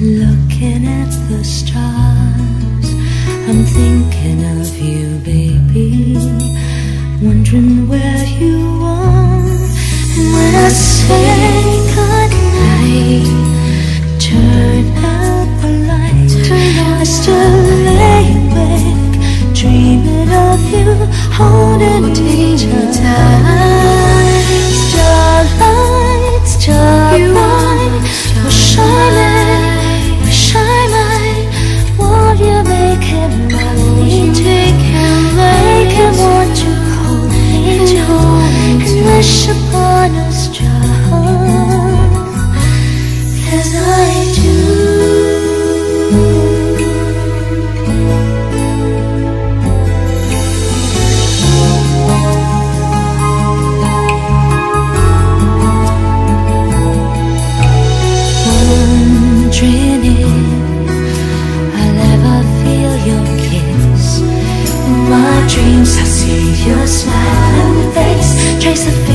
Looking at the stars, I'm thinking of you, baby. Wondering where you are, and when I say goodnight. chase the